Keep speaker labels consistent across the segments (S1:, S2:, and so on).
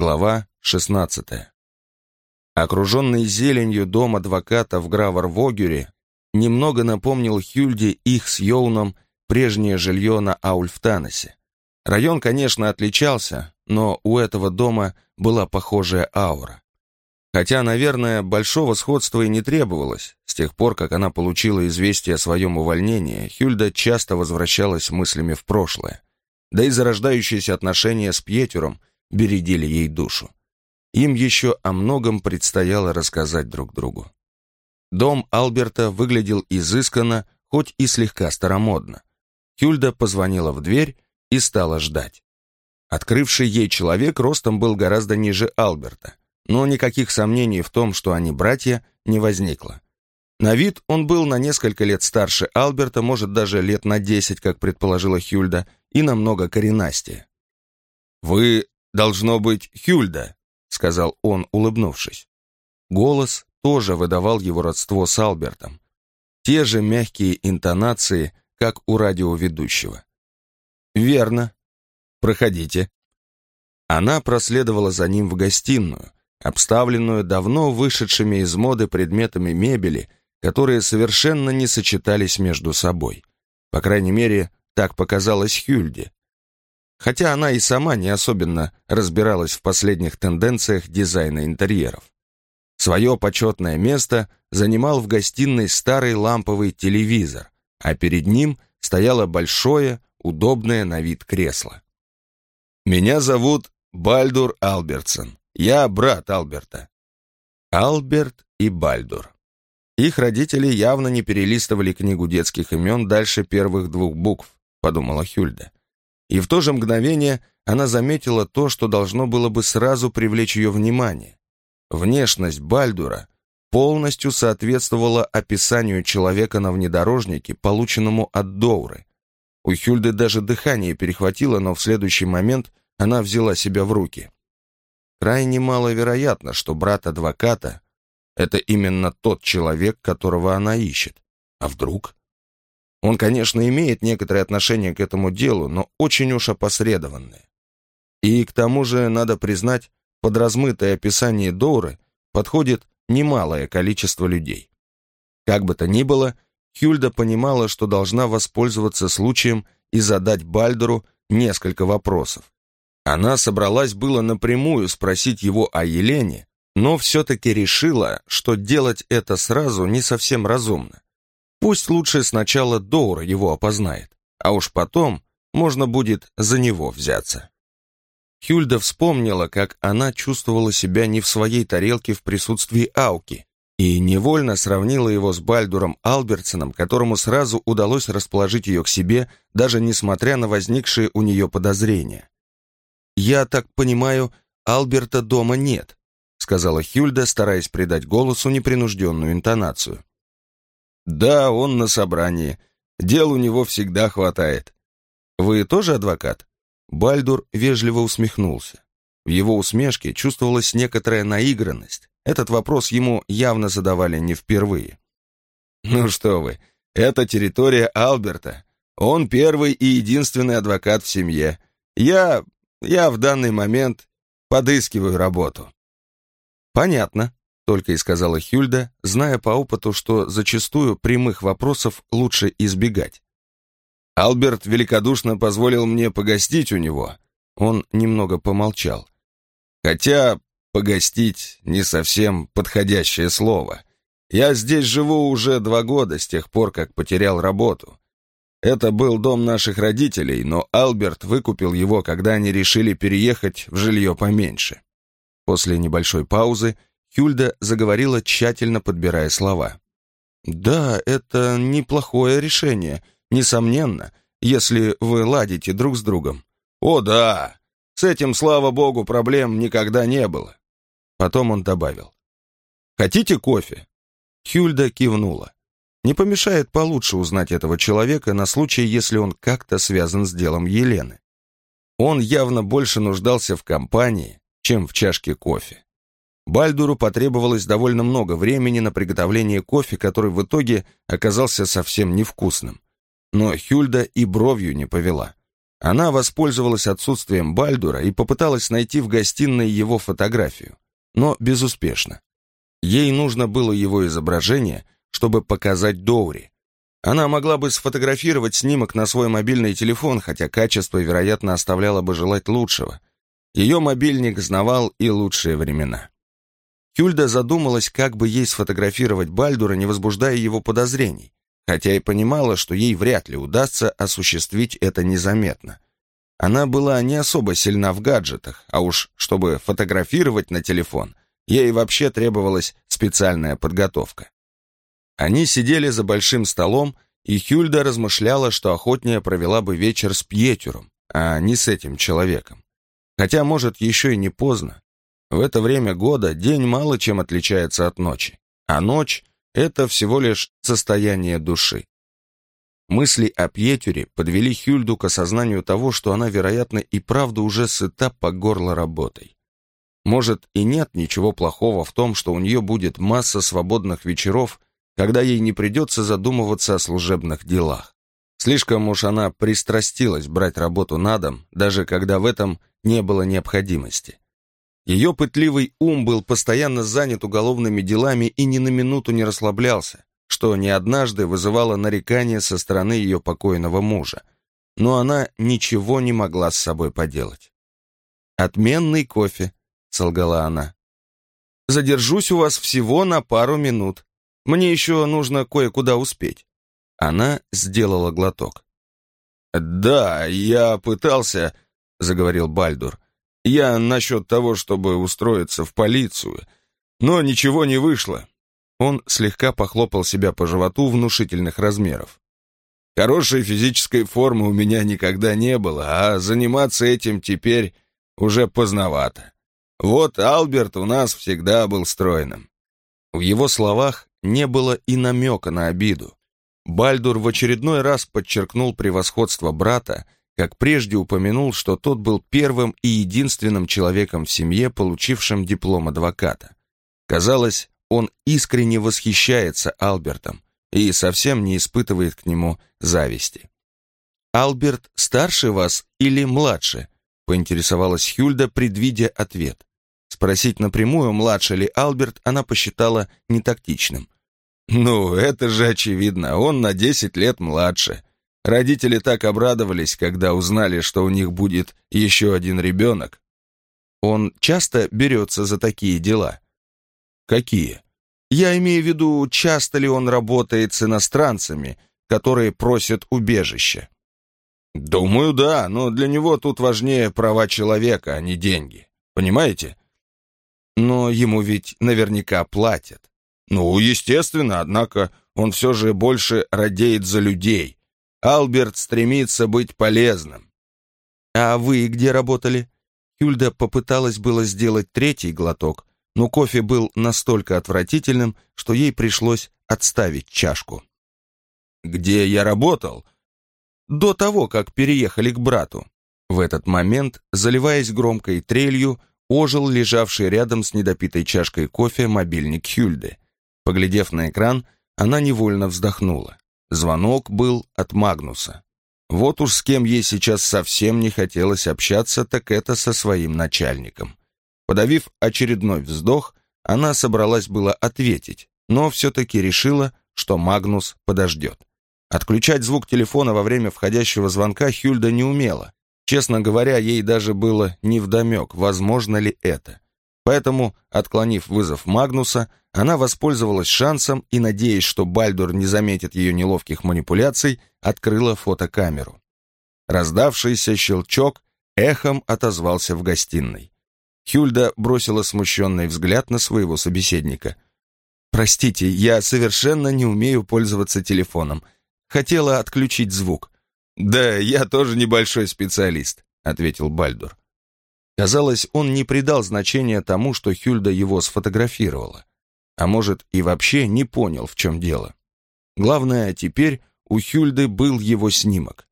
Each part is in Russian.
S1: Глава 16. Окруженный зеленью дом адвоката в Гравар-Вогюре немного напомнил Хюльде их с Йоуном прежнее жилье на Аульфтаносе. Район, конечно, отличался, но у этого дома была похожая аура. Хотя, наверное, большого сходства и не требовалось. С тех пор, как она получила известие о своем увольнении, Хюльда часто возвращалась мыслями в прошлое. Да и зарождающиеся отношения с Пьетером бередили ей душу. Им еще о многом предстояло рассказать друг другу. Дом Алберта выглядел изысканно, хоть и слегка старомодно. Хюльда позвонила в дверь и стала ждать. Открывший ей человек ростом был гораздо ниже Алберта, но никаких сомнений в том, что они братья, не возникло. На вид он был на несколько лет старше Алберта, может, даже лет на десять, как предположила Хюльда, и намного коренастее. «Вы, должно быть, Хюльда», — сказал он, улыбнувшись. Голос тоже выдавал его родство с Албертом. Те же мягкие интонации, как у радиоведущего. «Верно. Проходите». Она проследовала за ним в гостиную, обставленную давно вышедшими из моды предметами мебели, которые совершенно не сочетались между собой. По крайней мере, так показалось Хюльде. Хотя она и сама не особенно разбиралась в последних тенденциях дизайна интерьеров. Свое почетное место занимал в гостиной старый ламповый телевизор, а перед ним стояло большое, удобное на вид кресло. «Меня зовут Бальдур Албертсон. Я брат Алберта». Алберт и Бальдур. Их родители явно не перелистывали книгу детских имен дальше первых двух букв, подумала Хюльда. И в то же мгновение она заметила то, что должно было бы сразу привлечь ее внимание. Внешность Бальдура полностью соответствовала описанию человека на внедорожнике, полученному от Доуры. У Хюльды даже дыхание перехватило, но в следующий момент она взяла себя в руки. Крайне маловероятно, что брат адвоката это именно тот человек, которого она ищет. А вдруг? Он, конечно, имеет некоторое отношение к этому делу, но очень уж опосредованное. И к тому же, надо признать, под размытое описание Доуры подходит немалое количество людей. Как бы то ни было, Хюльда понимала, что должна воспользоваться случаем и задать Бальдеру несколько вопросов. Она собралась было напрямую спросить его о Елене, но все-таки решила, что делать это сразу не совсем разумно. Пусть лучше сначала Доура его опознает, а уж потом можно будет за него взяться. Хюльда вспомнила, как она чувствовала себя не в своей тарелке в присутствии Ауки, и невольно сравнила его с Бальдуром Албертсоном, которому сразу удалось расположить ее к себе, даже несмотря на возникшие у нее подозрения. «Я так понимаю, Алберта дома нет», сказала Хюльда, стараясь придать голосу непринужденную интонацию. «Да, он на собрании. Дел у него всегда хватает. Вы тоже адвокат?» Бальдур вежливо усмехнулся. В его усмешке чувствовалась некоторая наигранность. Этот вопрос ему явно задавали не впервые. «Ну что вы, это территория Алберта. Он первый и единственный адвокат в семье. Я... я в данный момент подыскиваю работу». «Понятно», — только и сказала Хюльда, зная по опыту, что зачастую прямых вопросов лучше избегать. «Алберт великодушно позволил мне погостить у него». Он немного помолчал. «Хотя погостить не совсем подходящее слово. Я здесь живу уже два года, с тех пор, как потерял работу. Это был дом наших родителей, но Алберт выкупил его, когда они решили переехать в жилье поменьше. После небольшой паузы Хюльда заговорила, тщательно подбирая слова. «Да, это неплохое решение, несомненно, если вы ладите друг с другом». «О, да! С этим, слава богу, проблем никогда не было». Потом он добавил. «Хотите кофе?» Хюльда кивнула. Не помешает получше узнать этого человека на случай, если он как-то связан с делом Елены. Он явно больше нуждался в компании, чем в чашке кофе. Бальдуру потребовалось довольно много времени на приготовление кофе, который в итоге оказался совсем невкусным. Но Хюльда и бровью не повела. Она воспользовалась отсутствием Бальдура и попыталась найти в гостиной его фотографию, но безуспешно. Ей нужно было его изображение, чтобы показать Доури. Она могла бы сфотографировать снимок на свой мобильный телефон, хотя качество, вероятно, оставляло бы желать лучшего. Ее мобильник знавал и лучшие времена. Хюльда задумалась, как бы ей сфотографировать Бальдура, не возбуждая его подозрений, хотя и понимала, что ей вряд ли удастся осуществить это незаметно. Она была не особо сильна в гаджетах, а уж чтобы фотографировать на телефон, ей вообще требовалась специальная подготовка. Они сидели за большим столом, и Хюльда размышляла, что охотнее провела бы вечер с Пьетюром, а не с этим человеком. Хотя, может, еще и не поздно. В это время года день мало чем отличается от ночи, а ночь — это всего лишь состояние души. Мысли о Пьетюре подвели Хюльду к осознанию того, что она, вероятно, и правда уже сыта по горло работой. Может, и нет ничего плохого в том, что у нее будет масса свободных вечеров, когда ей не придется задумываться о служебных делах. Слишком уж она пристрастилась брать работу на дом, даже когда в этом не было необходимости. Ее пытливый ум был постоянно занят уголовными делами и ни на минуту не расслаблялся, что не однажды вызывало нарекания со стороны ее покойного мужа. Но она ничего не могла с собой поделать. «Отменный кофе», — солгала она. «Задержусь у вас всего на пару минут. Мне еще нужно кое-куда успеть». Она сделала глоток. «Да, я пытался», — заговорил Бальдур. Я насчет того, чтобы устроиться в полицию, но ничего не вышло. Он слегка похлопал себя по животу внушительных размеров. Хорошей физической формы у меня никогда не было, а заниматься этим теперь уже поздновато. Вот Алберт у нас всегда был стройным. В его словах не было и намека на обиду. Бальдур в очередной раз подчеркнул превосходство брата как прежде упомянул, что тот был первым и единственным человеком в семье, получившим диплом адвоката. Казалось, он искренне восхищается Албертом и совсем не испытывает к нему зависти. «Алберт старше вас или младше?» — поинтересовалась Хюльда, предвидя ответ. Спросить напрямую, младше ли Алберт, она посчитала нетактичным. «Ну, это же очевидно, он на десять лет младше», Родители так обрадовались, когда узнали, что у них будет еще один ребенок. Он часто берется за такие дела. Какие? Я имею в виду, часто ли он работает с иностранцами, которые просят убежище. Думаю, да, но для него тут важнее права человека, а не деньги. Понимаете? Но ему ведь наверняка платят. Ну, естественно, однако он все же больше радеет за людей, Алберт стремится быть полезным. А вы где работали? Хюльда попыталась было сделать третий глоток, но кофе был настолько отвратительным, что ей пришлось отставить чашку. Где я работал? До того, как переехали к брату. В этот момент, заливаясь громкой трелью, ожил лежавший рядом с недопитой чашкой кофе мобильник Хюльды. Поглядев на экран, она невольно вздохнула. Звонок был от Магнуса. Вот уж с кем ей сейчас совсем не хотелось общаться, так это со своим начальником. Подавив очередной вздох, она собралась было ответить, но все-таки решила, что Магнус подождет. Отключать звук телефона во время входящего звонка Хюльда не умела. Честно говоря, ей даже было невдомек, возможно ли это. Поэтому, отклонив вызов Магнуса, она воспользовалась шансом и, надеясь, что Бальдур не заметит ее неловких манипуляций, открыла фотокамеру. Раздавшийся щелчок эхом отозвался в гостиной. Хюльда бросила смущенный взгляд на своего собеседника. «Простите, я совершенно не умею пользоваться телефоном. Хотела отключить звук». «Да, я тоже небольшой специалист», — ответил Бальдур. Казалось, он не придал значения тому, что Хюльда его сфотографировала. А может, и вообще не понял, в чем дело. Главное, теперь у Хюльды был его снимок.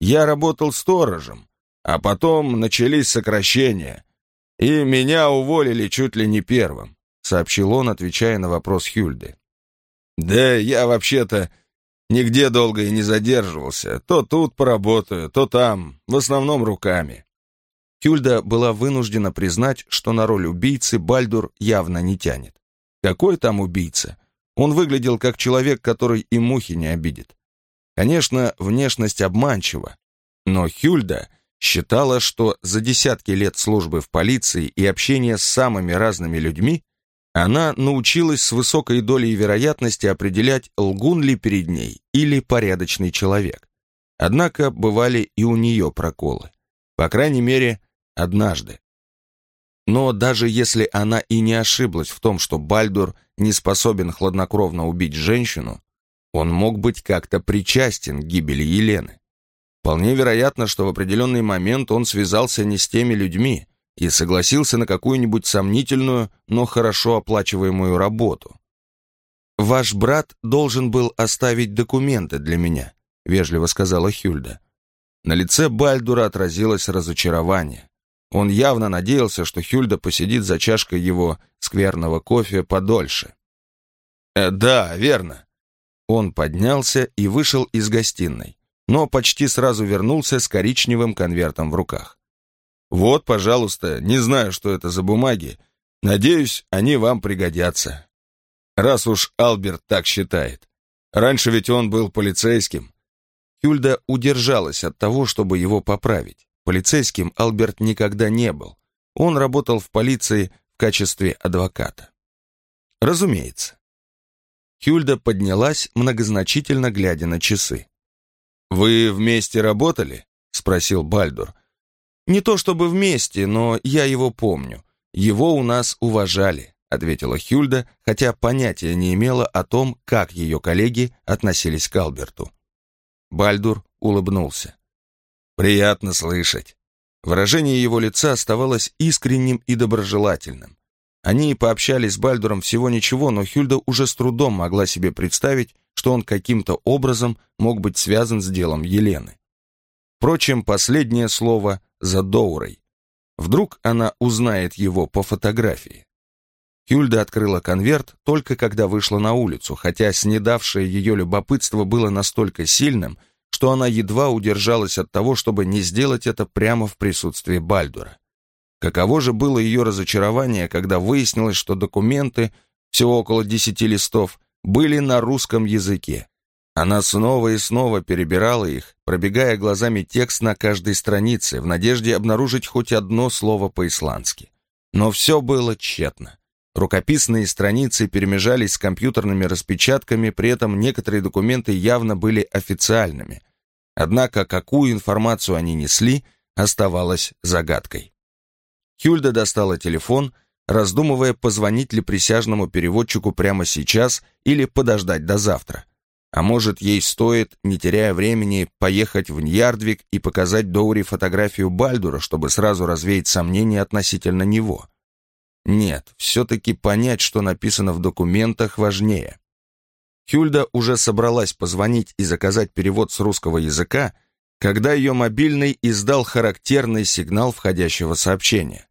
S1: «Я работал сторожем, а потом начались сокращения, и меня уволили чуть ли не первым», сообщил он, отвечая на вопрос Хюльды. «Да я вообще-то Нигде долго и не задерживался. То тут поработаю, то там, в основном руками. Хюльда была вынуждена признать, что на роль убийцы Бальдур явно не тянет. Какой там убийца? Он выглядел как человек, который и мухи не обидит. Конечно, внешность обманчива, но Хюльда считала, что за десятки лет службы в полиции и общения с самыми разными людьми она научилась с высокой долей вероятности определять, лгун ли перед ней или порядочный человек. Однако бывали и у нее проколы. По крайней мере, однажды. Но даже если она и не ошиблась в том, что Бальдур не способен хладнокровно убить женщину, он мог быть как-то причастен к гибели Елены. Вполне вероятно, что в определенный момент он связался не с теми людьми, и согласился на какую-нибудь сомнительную, но хорошо оплачиваемую работу. «Ваш брат должен был оставить документы для меня», — вежливо сказала Хюльда. На лице Бальдура отразилось разочарование. Он явно надеялся, что Хюльда посидит за чашкой его скверного кофе подольше. «Э, «Да, верно». Он поднялся и вышел из гостиной, но почти сразу вернулся с коричневым конвертом в руках. Вот, пожалуйста, не знаю, что это за бумаги. Надеюсь, они вам пригодятся. Раз уж Алберт так считает. Раньше ведь он был полицейским. Хюльда удержалась от того, чтобы его поправить. Полицейским Алберт никогда не был. Он работал в полиции в качестве адвоката. Разумеется. Хюльда поднялась, многозначительно глядя на часы. «Вы вместе работали?» — спросил Бальдур. «Не то чтобы вместе, но я его помню. Его у нас уважали», — ответила Хюльда, хотя понятия не имела о том, как ее коллеги относились к Алберту. Бальдур улыбнулся. «Приятно слышать». Выражение его лица оставалось искренним и доброжелательным. Они пообщались с Бальдуром всего ничего, но Хюльда уже с трудом могла себе представить, что он каким-то образом мог быть связан с делом Елены. Впрочем, последнее слово за Доурой. Вдруг она узнает его по фотографии. Хюльда открыла конверт только когда вышла на улицу, хотя снедавшее ее любопытство было настолько сильным, что она едва удержалась от того, чтобы не сделать это прямо в присутствии Бальдура. Каково же было ее разочарование, когда выяснилось, что документы, всего около десяти листов, были на русском языке. Она снова и снова перебирала их, пробегая глазами текст на каждой странице, в надежде обнаружить хоть одно слово по-исландски. Но все было тщетно. Рукописные страницы перемежались с компьютерными распечатками, при этом некоторые документы явно были официальными. Однако какую информацию они несли, оставалось загадкой. Хюльда достала телефон, раздумывая, позвонить ли присяжному переводчику прямо сейчас или подождать до завтра. А может, ей стоит, не теряя времени, поехать в Ньярдвик и показать Доури фотографию Бальдура, чтобы сразу развеять сомнения относительно него? Нет, все-таки понять, что написано в документах, важнее. Хюльда уже собралась позвонить и заказать перевод с русского языка, когда ее мобильный издал характерный сигнал входящего сообщения.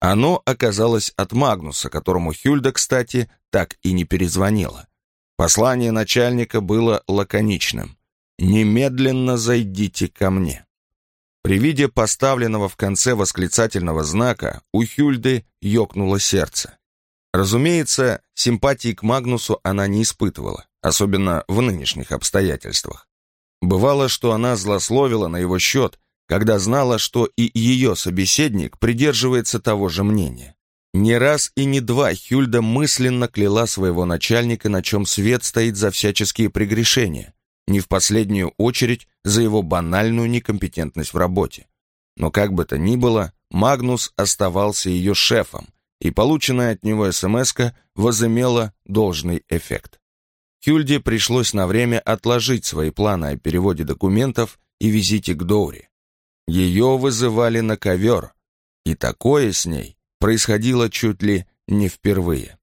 S1: Оно оказалось от Магнуса, которому Хюльда, кстати, так и не перезвонила. Послание начальника было лаконичным. «Немедленно зайдите ко мне». При виде поставленного в конце восклицательного знака у Хюльды ёкнуло сердце. Разумеется, симпатии к Магнусу она не испытывала, особенно в нынешних обстоятельствах. Бывало, что она злословила на его счет, когда знала, что и ее собеседник придерживается того же мнения. Не раз и не два Хюльда мысленно кляла своего начальника, на чем свет стоит за всяческие прегрешения, не в последнюю очередь за его банальную некомпетентность в работе. Но как бы то ни было, Магнус оставался ее шефом, и полученная от него смс возымела должный эффект. Хюльде пришлось на время отложить свои планы о переводе документов и визите к Доури. Ее вызывали на ковер, и такое с ней происходило чуть ли не впервые.